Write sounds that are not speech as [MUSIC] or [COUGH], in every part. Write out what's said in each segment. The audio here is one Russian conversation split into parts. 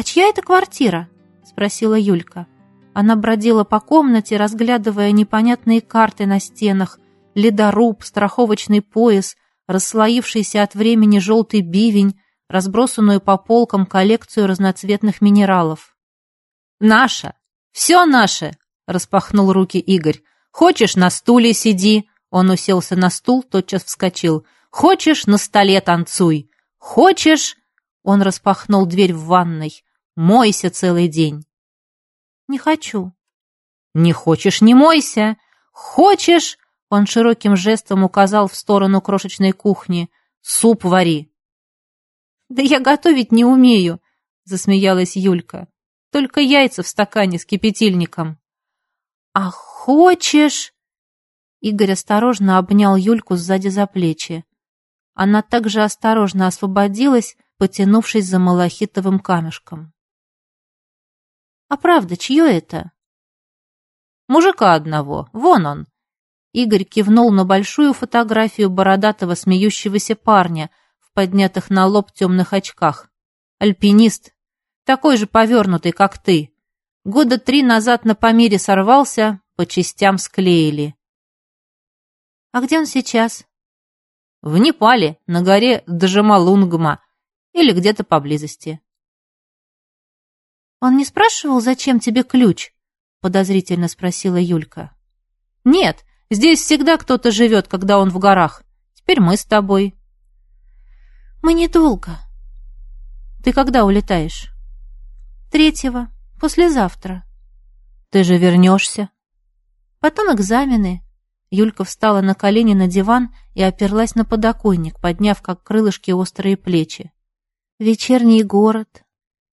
«А чья это квартира?» — спросила Юлька. Она бродила по комнате, разглядывая непонятные карты на стенах, ледоруб, страховочный пояс, расслоившийся от времени желтый бивень, разбросанную по полкам коллекцию разноцветных минералов. «Наша! Все наше!» — распахнул руки Игорь. «Хочешь, на стуле сиди!» Он уселся на стул, тотчас вскочил. «Хочешь, на столе танцуй! Хочешь...» Он распахнул дверь в ванной. «Мойся целый день!» «Не хочу». «Не хочешь, не мойся! Хочешь...» Он широким жестом указал в сторону крошечной кухни. «Суп вари!» «Да я готовить не умею!» — засмеялась Юлька. «Только яйца в стакане с кипятильником». «А хочешь...» Игорь осторожно обнял Юльку сзади за плечи. Она также осторожно освободилась, потянувшись за малахитовым камешком. «А правда, чье это?» «Мужика одного. Вон он». Игорь кивнул на большую фотографию бородатого смеющегося парня в поднятых на лоб темных очках. «Альпинист. Такой же повернутый, как ты. Года три назад на Памире сорвался, по частям склеили. «А где он сейчас?» «В Непале, на горе Джамалунгма или где-то поблизости». «Он не спрашивал, зачем тебе ключ?» — подозрительно спросила Юлька. «Нет, здесь всегда кто-то живет, когда он в горах. Теперь мы с тобой». «Мы недолго». «Ты когда улетаешь?» «Третьего, послезавтра». «Ты же вернешься?» «Потом экзамены, Юлька встала на колени на диван и оперлась на подоконник, подняв как крылышки острые плечи. Вечерний город.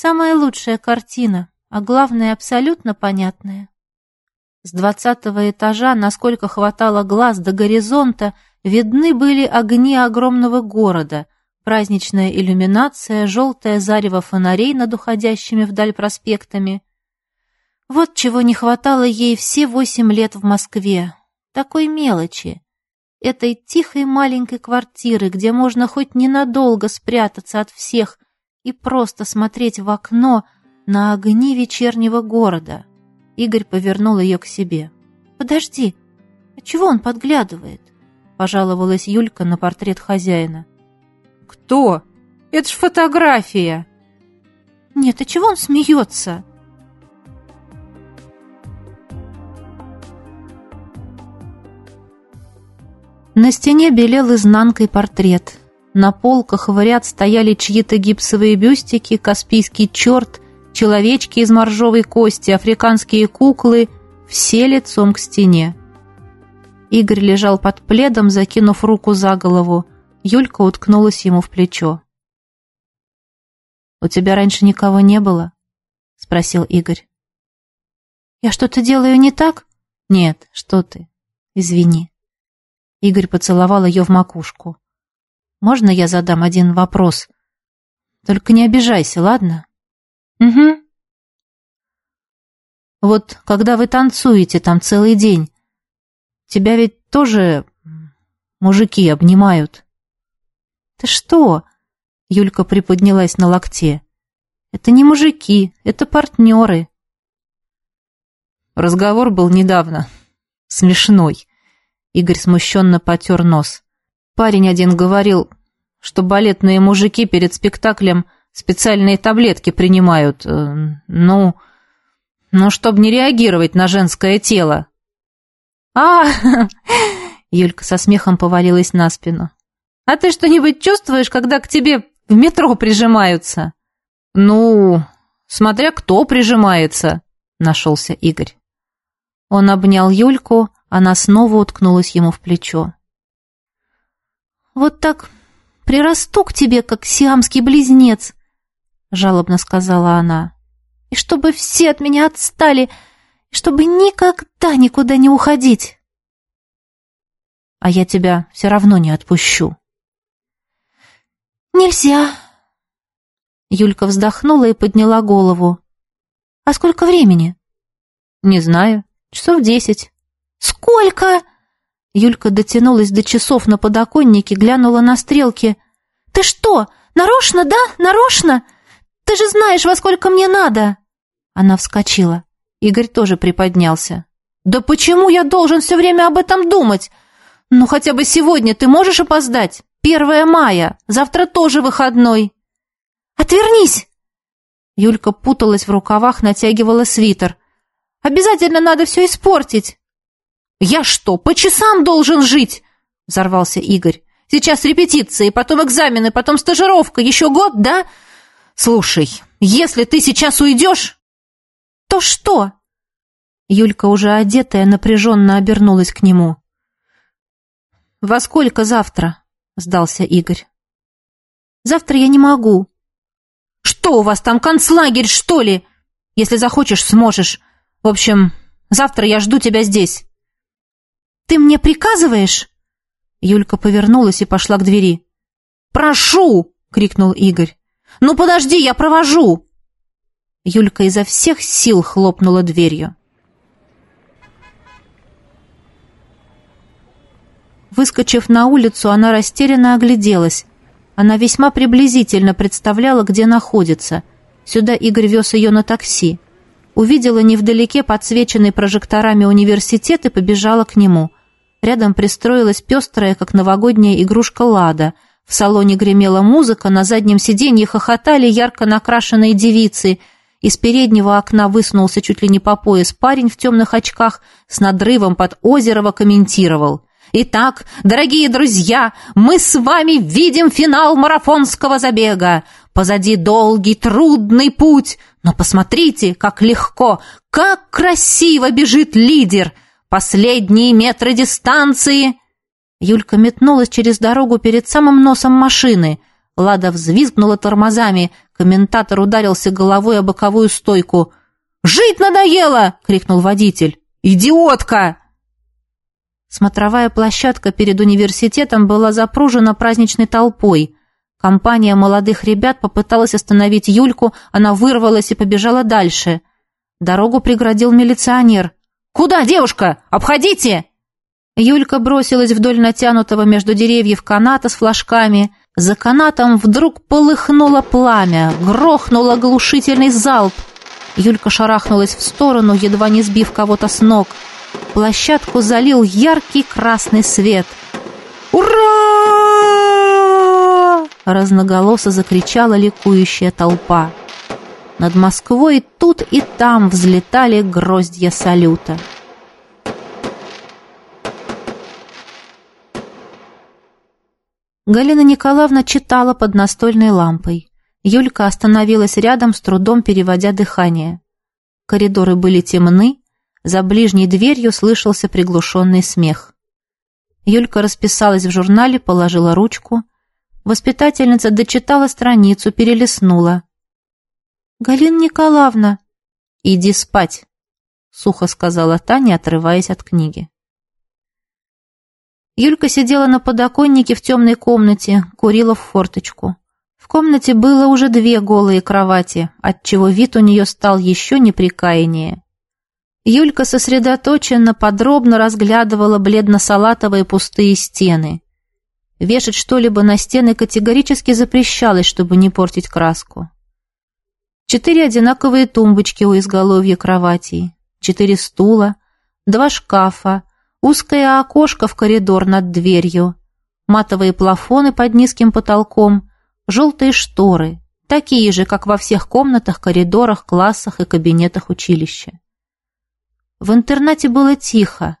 Самая лучшая картина, а главное, абсолютно понятная. С двадцатого этажа, насколько хватало глаз до горизонта, видны были огни огромного города, праздничная иллюминация, желтое зарево фонарей над уходящими вдаль проспектами. Вот чего не хватало ей все восемь лет в Москве, такой мелочи, этой тихой маленькой квартиры, где можно хоть ненадолго спрятаться от всех и просто смотреть в окно на огни вечернего города. Игорь повернул ее к себе. «Подожди, а чего он подглядывает?» пожаловалась Юлька на портрет хозяина. «Кто? Это ж фотография!» «Нет, а чего он смеется?» На стене белел изнанкой портрет. На полках в ряд стояли чьи-то гипсовые бюстики, каспийский черт, человечки из моржовой кости, африканские куклы, все лицом к стене. Игорь лежал под пледом, закинув руку за голову. Юлька уткнулась ему в плечо. «У тебя раньше никого не было?» — спросил Игорь. «Я что-то делаю не так?» «Нет, что ты. Извини». Игорь поцеловал ее в макушку. «Можно я задам один вопрос? Только не обижайся, ладно?» «Угу». «Вот когда вы танцуете там целый день, тебя ведь тоже мужики обнимают?» «Ты что?» — Юлька приподнялась на локте. «Это не мужики, это партнеры». Разговор был недавно. Смешной. Игорь смущенно потер нос. Парень один говорил, что балетные мужики перед спектаклем специальные таблетки принимают. Э, ну, ну, чтобы не реагировать на женское тело. А, [LAUGHS] Юлька со смехом повалилась на спину. А ты что-нибудь чувствуешь, когда к тебе в метро прижимаются? Ну, смотря кто прижимается, нашелся Игорь. Он обнял Юльку, она снова уткнулась ему в плечо. «Вот так прирасту к тебе, как сиамский близнец», — жалобно сказала она. «И чтобы все от меня отстали, и чтобы никогда никуда не уходить». «А я тебя все равно не отпущу». «Нельзя». Юлька вздохнула и подняла голову. «А сколько времени?» «Не знаю. Часов десять». «Сколько?» Юлька дотянулась до часов на подоконнике, глянула на стрелки. «Ты что, нарочно, да? Нарочно? Ты же знаешь, во сколько мне надо!» Она вскочила. Игорь тоже приподнялся. «Да почему я должен все время об этом думать? Ну, хотя бы сегодня ты можешь опоздать? Первое мая, завтра тоже выходной». «Отвернись!» Юлька путалась в рукавах, натягивала свитер. «Обязательно надо все испортить!» «Я что, по часам должен жить?» Взорвался Игорь. «Сейчас репетиции, потом экзамены, потом стажировка, еще год, да? Слушай, если ты сейчас уйдешь...» «То что?» Юлька, уже одетая, напряженно обернулась к нему. «Во сколько завтра?» — сдался Игорь. «Завтра я не могу». «Что у вас там, концлагерь, что ли? Если захочешь, сможешь. В общем, завтра я жду тебя здесь». «Ты мне приказываешь?» Юлька повернулась и пошла к двери. «Прошу!» — крикнул Игорь. «Ну подожди, я провожу!» Юлька изо всех сил хлопнула дверью. Выскочив на улицу, она растерянно огляделась. Она весьма приблизительно представляла, где находится. Сюда Игорь вез ее на такси. Увидела невдалеке подсвеченный прожекторами университет и побежала к нему. Рядом пристроилась пестрая, как новогодняя игрушка «Лада». В салоне гремела музыка, на заднем сиденье хохотали ярко накрашенные девицы. Из переднего окна высунулся чуть ли не по пояс парень в темных очках, с надрывом под Озерово комментировал. «Итак, дорогие друзья, мы с вами видим финал марафонского забега. Позади долгий, трудный путь, но посмотрите, как легко, как красиво бежит лидер!» Последние метры дистанции!» Юлька метнулась через дорогу перед самым носом машины. Лада взвизгнула тормозами. Комментатор ударился головой о боковую стойку. «Жить надоело!» — крикнул водитель. «Идиотка!» Смотровая площадка перед университетом была запружена праздничной толпой. Компания молодых ребят попыталась остановить Юльку, она вырвалась и побежала дальше. Дорогу преградил милиционер. «Куда, девушка? Обходите!» Юлька бросилась вдоль натянутого между деревьев каната с флажками. За канатом вдруг полыхнуло пламя, грохнул оглушительный залп. Юлька шарахнулась в сторону, едва не сбив кого-то с ног. Площадку залил яркий красный свет. «Ура!» Разноголосо закричала ликующая толпа. Над Москвой тут и там взлетали гроздья салюта. Галина Николаевна читала под настольной лампой. Юлька остановилась рядом, с трудом переводя дыхание. Коридоры были темны, за ближней дверью слышался приглушенный смех. Юлька расписалась в журнале, положила ручку. Воспитательница дочитала страницу, перелистнула. «Галина Николаевна!» «Иди спать!» — сухо сказала Таня, отрываясь от книги. Юлька сидела на подоконнике в темной комнате, курила в форточку. В комнате было уже две голые кровати, отчего вид у нее стал еще неприкаяннее. Юлька сосредоточенно, подробно разглядывала бледно-салатовые пустые стены. Вешать что-либо на стены категорически запрещалось, чтобы не портить краску. Четыре одинаковые тумбочки у изголовья кроватей, четыре стула, два шкафа, узкое окошко в коридор над дверью, матовые плафоны под низким потолком, желтые шторы, такие же, как во всех комнатах, коридорах, классах и кабинетах училища. В интернате было тихо.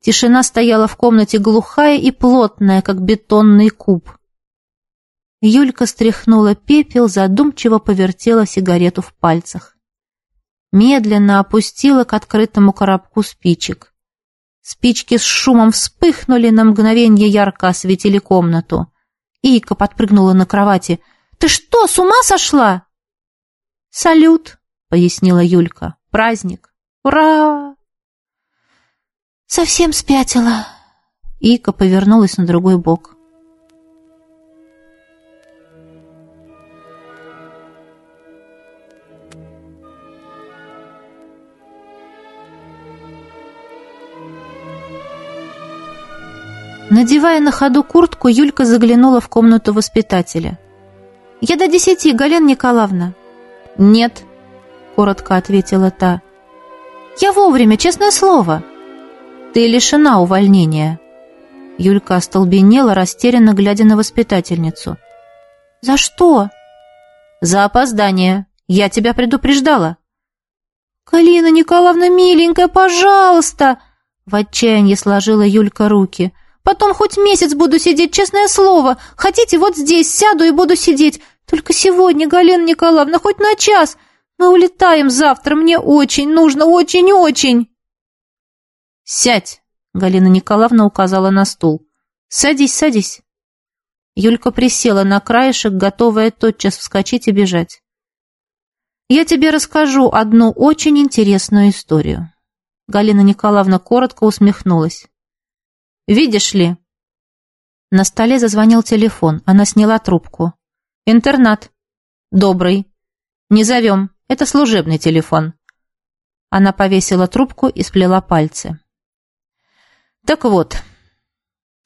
Тишина стояла в комнате глухая и плотная, как бетонный куб. Юлька стряхнула пепел, задумчиво повертела сигарету в пальцах. Медленно опустила к открытому коробку спичек. Спички с шумом вспыхнули, на мгновение ярко осветили комнату. Ика подпрыгнула на кровати. «Ты что, с ума сошла?» «Салют», — пояснила Юлька. «Праздник. Ура!» «Совсем спятила». Ика повернулась на другой бок. Надевая на ходу куртку, Юлька заглянула в комнату воспитателя. «Я до десяти, Галина Николаевна». «Нет», — коротко ответила та. «Я вовремя, честное слово». «Ты лишена увольнения». Юлька остолбенела, растерянно глядя на воспитательницу. «За что?» «За опоздание. Я тебя предупреждала». «Галина Николаевна, миленькая, пожалуйста!» В отчаянии сложила Юлька руки. «Потом хоть месяц буду сидеть, честное слово. Хотите, вот здесь сяду и буду сидеть. Только сегодня, Галина Николаевна, хоть на час. Мы улетаем завтра, мне очень нужно, очень-очень!» «Сядь!» — Галина Николаевна указала на стул. «Садись, садись!» Юлька присела на краешек, готовая тотчас вскочить и бежать. «Я тебе расскажу одну очень интересную историю». Галина Николаевна коротко усмехнулась. «Видишь ли?» На столе зазвонил телефон. Она сняла трубку. «Интернат. Добрый. Не зовем. Это служебный телефон». Она повесила трубку и сплела пальцы. «Так вот,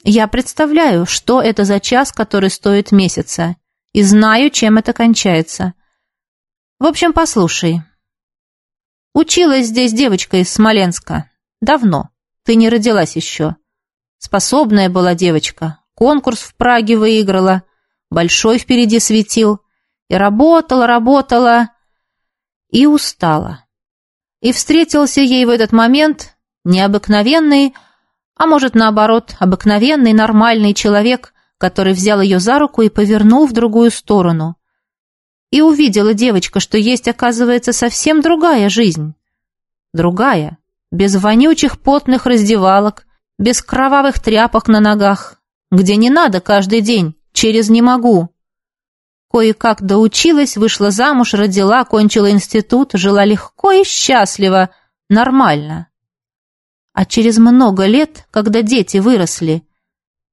я представляю, что это за час, который стоит месяца, и знаю, чем это кончается. В общем, послушай. Училась здесь девочка из Смоленска. Давно. Ты не родилась еще. Способная была девочка. Конкурс в Праге выиграла. Большой впереди светил. И работала, работала. И устала. И встретился ей в этот момент необыкновенный, а может, наоборот, обыкновенный, нормальный человек, который взял ее за руку и повернул в другую сторону. И увидела девочка, что есть, оказывается, совсем другая жизнь. Другая, без вонючих потных раздевалок, без кровавых тряпок на ногах, где не надо каждый день, через «не могу». Кое-как доучилась, вышла замуж, родила, кончила институт, жила легко и счастливо, нормально. А через много лет, когда дети выросли,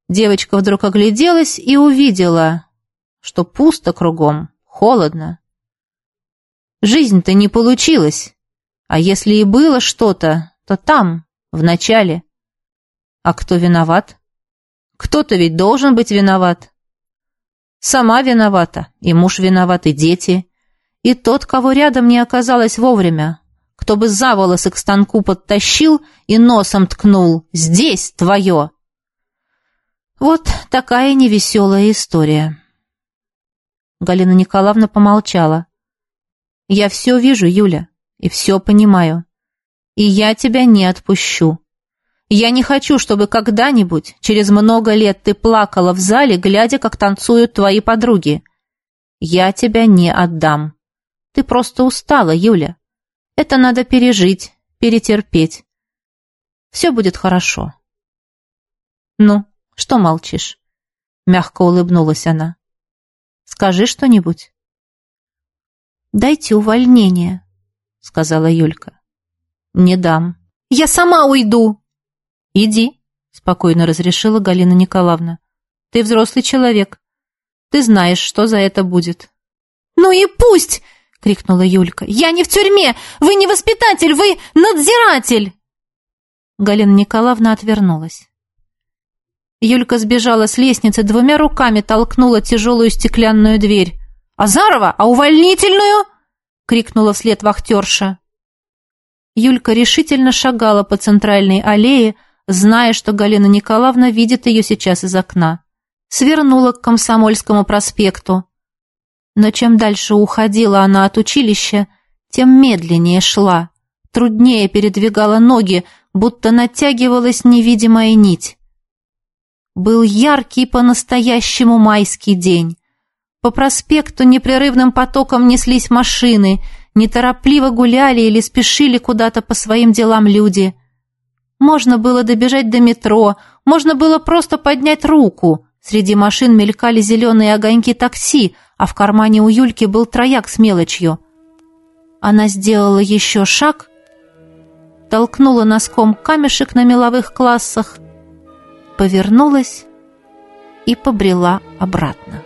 девочка вдруг огляделась и увидела, что пусто кругом, холодно. Жизнь-то не получилась, а если и было что-то, то там, в начале. А кто виноват? Кто-то ведь должен быть виноват. Сама виновата, и муж виноват, и дети, и тот, кого рядом не оказалось вовремя, кто бы за волосы к станку подтащил и носом ткнул «Здесь твое!» Вот такая невеселая история. Галина Николаевна помолчала. «Я все вижу, Юля, и все понимаю. И я тебя не отпущу. Я не хочу, чтобы когда-нибудь, через много лет, ты плакала в зале, глядя, как танцуют твои подруги. Я тебя не отдам. Ты просто устала, Юля. Это надо пережить, перетерпеть. Все будет хорошо». «Ну, что молчишь?» Мягко улыбнулась она. Скажи что-нибудь». «Дайте увольнение», — сказала Юлька. «Не дам». «Я сама уйду!» «Иди», — спокойно разрешила Галина Николаевна. «Ты взрослый человек. Ты знаешь, что за это будет». «Ну и пусть!» — крикнула Юлька. «Я не в тюрьме! Вы не воспитатель, вы надзиратель!» Галина Николаевна отвернулась. Юлька сбежала с лестницы, двумя руками толкнула тяжелую стеклянную дверь. «Азарова, а увольнительную?» — крикнула вслед вахтерша. Юлька решительно шагала по центральной аллее, зная, что Галина Николаевна видит ее сейчас из окна. Свернула к Комсомольскому проспекту. Но чем дальше уходила она от училища, тем медленнее шла, труднее передвигала ноги, будто натягивалась невидимая нить. Был яркий по-настоящему майский день. По проспекту непрерывным потоком неслись машины, неторопливо гуляли или спешили куда-то по своим делам люди. Можно было добежать до метро, можно было просто поднять руку. Среди машин мелькали зеленые огоньки такси, а в кармане у Юльки был трояк с мелочью. Она сделала еще шаг, толкнула носком камешек на меловых классах повернулась и побрела обратно.